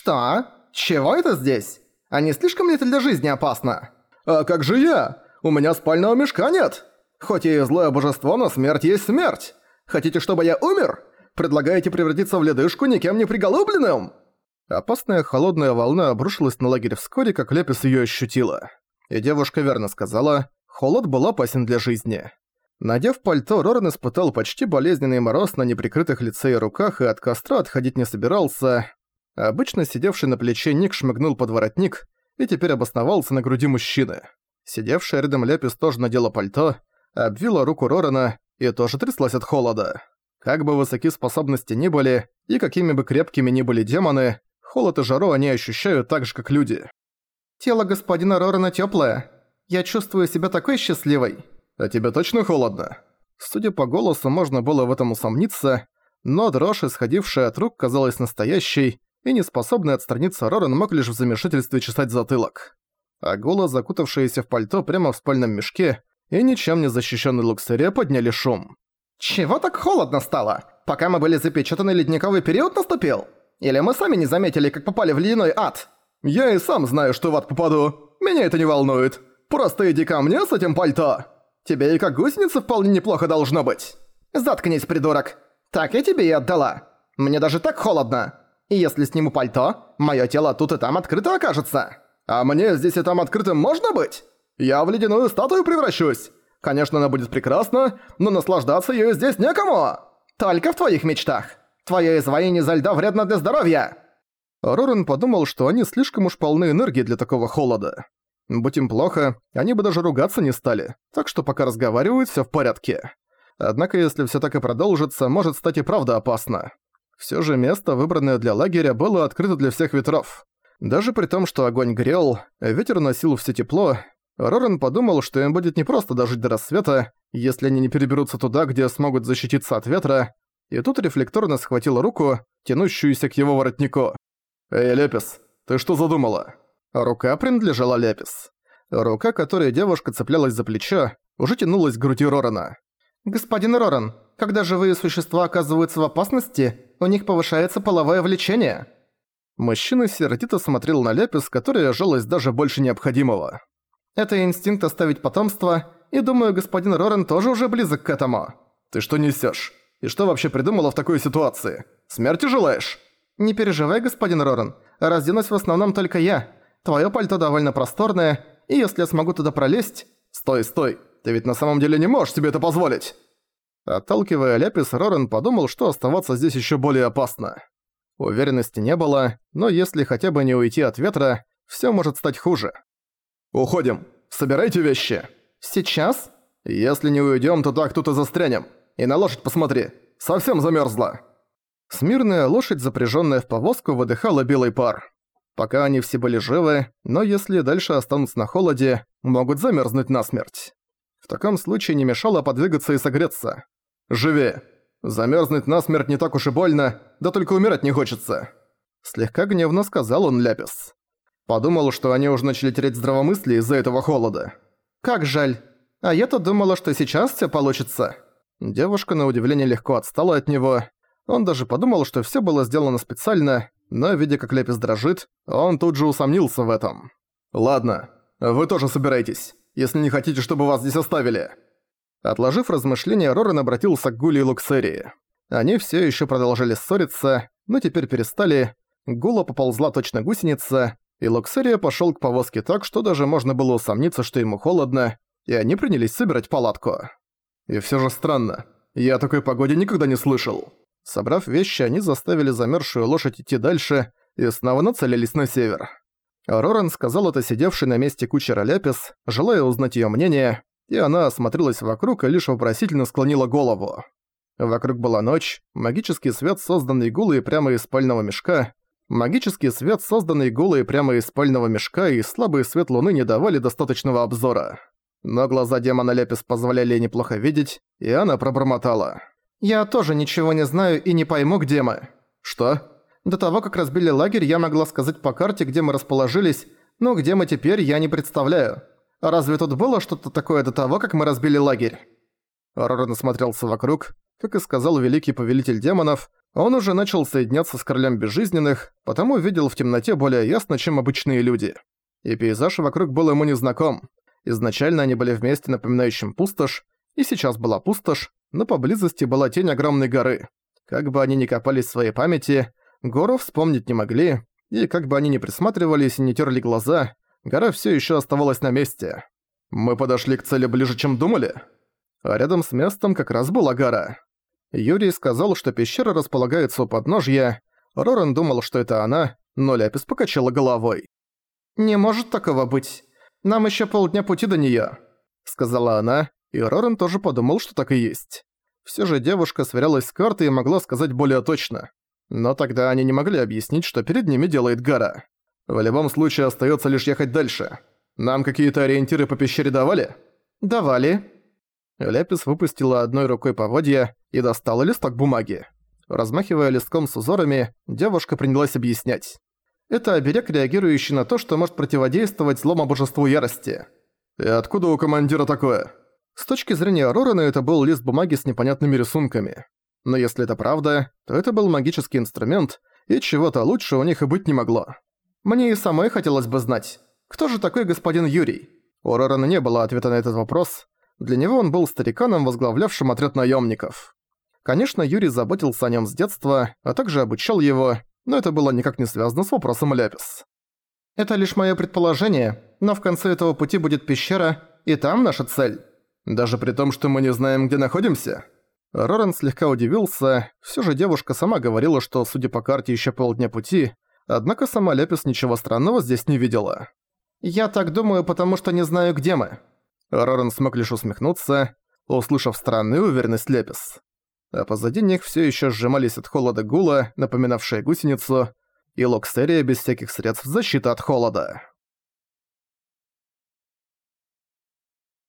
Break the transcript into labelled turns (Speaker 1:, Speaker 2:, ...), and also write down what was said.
Speaker 1: «Что? Чего это здесь? А не слишком ли это для жизни опасно?»
Speaker 2: «А как же я? У меня спального мешка нет! Хоть и злое божество, но смерть есть смерть! Хотите, чтобы я умер? Предлагаете превратиться в ледышку никем не приголубленным?» Опасная холодная волна обрушилась на лагерь вскоре, как Лепис её ощутила. И девушка верно сказала, холод был опасен для жизни. Надев пальто, Роран испытал почти болезненный мороз на неприкрытых лице и руках и от костра отходить не собирался. Обычно сидевший на плече Ник шмыгнул под воротник и теперь обосновался на груди мужчины. Сидевшая рядом Лепис тоже надела пальто, обвила руку Рорана и тоже тряслась от холода. Как бы высоки способности ни были, и какими бы крепкими ни были демоны, холод и жару они ощущают так же, как люди.
Speaker 1: «Тело господина Рорана тёплое. Я чувствую себя такой счастливой».
Speaker 2: «А тебе точно холодно?» Судя по голосу, можно было в этом усомниться, но дрожь, исходившая от рук, казалась настоящей, и неспособный отстраниться Роран мог лишь в замешательстве чесать затылок. А голос, закутавшиеся в пальто прямо в спальном мешке, и ничем не защищенный Луксере подняли шум.
Speaker 1: «Чего так холодно стало? Пока мы были запечатаны, ледниковый период наступил? Или мы сами не заметили, как попали в ледяной ад?»
Speaker 2: «Я и сам знаю, что в ад попаду. Меня это не волнует. Просто иди ко мне с этим пальто!» Тебе и как гусеница вполне неплохо должно быть.
Speaker 1: Заткнись, придурок. Так я тебе и отдала. Мне даже так холодно. И если сниму пальто, моё тело тут и там открыто окажется.
Speaker 2: А мне здесь и там открытым можно быть? Я в ледяную статую превращусь. Конечно, она будет прекрасна, но наслаждаться ею здесь некому.
Speaker 1: Только в твоих мечтах. Твоё изваяние за льда вредно для здоровья.
Speaker 2: Рорен подумал, что они слишком уж полны энергии для такого холода. Будь им плохо, они бы даже ругаться не стали, так что пока разговаривают, всё в порядке. Однако если всё так и продолжится, может стать и правда опасно. Всё же место, выбранное для лагеря, было открыто для всех ветров. Даже при том, что огонь грел, ветер носил все тепло, Рорен подумал, что им будет непросто дожить до рассвета, если они не переберутся туда, где смогут защититься от ветра, и тут рефлекторно схватил руку, тянущуюся к его воротнику. «Эй, Лепис, ты что задумала?» Рука принадлежала Лепис. Рука, которой девушка цеплялась за плечо, уже тянулась к груди Рорана.
Speaker 1: «Господин Роран, когда живые существа оказываются в опасности, у них повышается половое влечение».
Speaker 2: Мужчина сердито смотрел на Лепис, которая жалась даже больше необходимого.
Speaker 1: «Это инстинкт оставить потомство, и думаю, господин Роран тоже уже близок к этому».
Speaker 2: «Ты что несешь? И что вообще придумала в такой ситуации? Смерти желаешь?»
Speaker 1: «Не переживай, господин Роран, разденусь в основном только я. Твоё пальто довольно просторное, и если я смогу туда пролезть...
Speaker 2: Стой, стой, ты ведь на самом деле не можешь себе это позволить. Отталкивая Ляпис, Рорен подумал, что оставаться здесь ещё более опасно. Уверенности не было, но если хотя бы не уйти от ветра, всё может стать хуже. «Уходим! Собирайте вещи!»
Speaker 1: «Сейчас?»
Speaker 2: «Если не уйдём, то так тут и застрянем. И на лошадь посмотри, совсем замёрзла!» Смирная лошадь, запряжённая в повозку, выдыхала белый пар. Пока они все были живы, но если дальше останутся на холоде, могут замерзнуть насмерть. Таком случае не мешало подвигаться и согреться. «Живи! Замерзнуть насмерть не так уж и больно, да только умирать не хочется!» Слегка гневно сказал он Ляпис. Подумал, что они уже начали терять здравомыслие из-за этого холода.
Speaker 1: «Как жаль. А я-то думала, что сейчас все получится».
Speaker 2: Девушка на удивление легко отстала от него. Он даже подумал, что все было сделано специально, но, видя, как Лепис дрожит, он тут же усомнился в этом. «Ладно, вы тоже собирайтесь, если не хотите, чтобы вас здесь оставили». Отложив размышления, Рорен обратился к Гуле и Луксерии. Они все еще продолжали ссориться, но теперь перестали. Гула поползла точно гусеница, и Луксерия пошел к повозке так, что даже можно было усомниться, что ему холодно, и они принялись собирать палатку. И все же странно. Я о такой погоде никогда не слышал. Собрав вещи, они заставили замерзшую лошадь идти дальше и снова нацелились на север. Роран сказал это сидевший на месте кучера Ляпис, желая узнать её мнение, и она осмотрелась вокруг и лишь вопросительно склонила голову. Вокруг была ночь, магический свет, созданный гулой прямо из спального мешка, магический свет, созданный гулой прямо из спального мешка и слабый свет луны не давали достаточного обзора. Но глаза демона Ляпис позволяли неплохо видеть, и она пробормотала.
Speaker 1: «Я тоже ничего не знаю и не пойму, где мы».
Speaker 2: «Что?»
Speaker 1: «До того, как разбили лагерь, я могла сказать по карте, где мы расположились, но где мы теперь, я не представляю. Разве тут было что-то такое до того, как мы разбили лагерь?»
Speaker 2: Роран осмотрелся вокруг. Как и сказал великий повелитель демонов,
Speaker 1: Он уже начал соединяться с королем безжизненных, потому видел в темноте более ясно, чем обычные люди. И пейзаж вокруг был ему незнаком. Изначально они были вместе напоминающим пустошь, и сейчас была пустошь, но поблизости была тень огромной горы. Как бы они ни копались в своей памяти, гору вспомнить не могли, и как бы они ни присматривались и не терли глаза, гора все еще оставалась на месте. Мы подошли к цели ближе, чем думали. А рядом с местом как раз была гора. Юрий сказал, что пещера располагается у подножья. Роран думал, что это она, но Ляпис покачала головой. «Не может такого быть. Нам еще полдня пути до неё», — сказала она, и Роран тоже подумал, что так и есть. Все же девушка сверялась с картой и могла сказать более точно. Но тогда они не могли объяснить, что перед ними делает гора. В любом случае остается лишь ехать дальше. Нам какие-то ориентиры по пещере давали? Давали. Ляпис выпустила одной рукой поводья и достала листок бумаги. Размахивая листком с узорами, девушка принялась объяснять. Это оберег, реагирующий на то, что может противодействовать злому божеству ярости. И откуда у командира такое? С точки зрения Рорана это был лист бумаги с непонятными рисунками. Но если это правда, то это был магический инструмент, и чего-то лучше у них и быть не могло. Мне и самой хотелось бы знать, кто же такой господин Юрий? У Рорана не было ответа на этот вопрос. Для него он был стариканом, возглавлявшим отряд наемников. Конечно, Юрий заботился о нем с детства, а также обучал его, но это было никак не связано с вопросом Ляпис. «Это лишь мое предположение, но в конце этого пути будет пещера, и там наша цель». Даже при том, что мы не знаем, где находимся? Роран слегка удивился, все же девушка сама говорила, что, судя по карте, еще полдня пути, однако сама Лепис ничего странного здесь не видела. «Я так думаю, потому что не знаю, где мы». Роран смог лишь усмехнуться, услышав странную уверенность Лепис. А позади них все еще сжимались от холода гула, напоминавшая гусеницу, и Локсерия без всяких средств защиты от холода.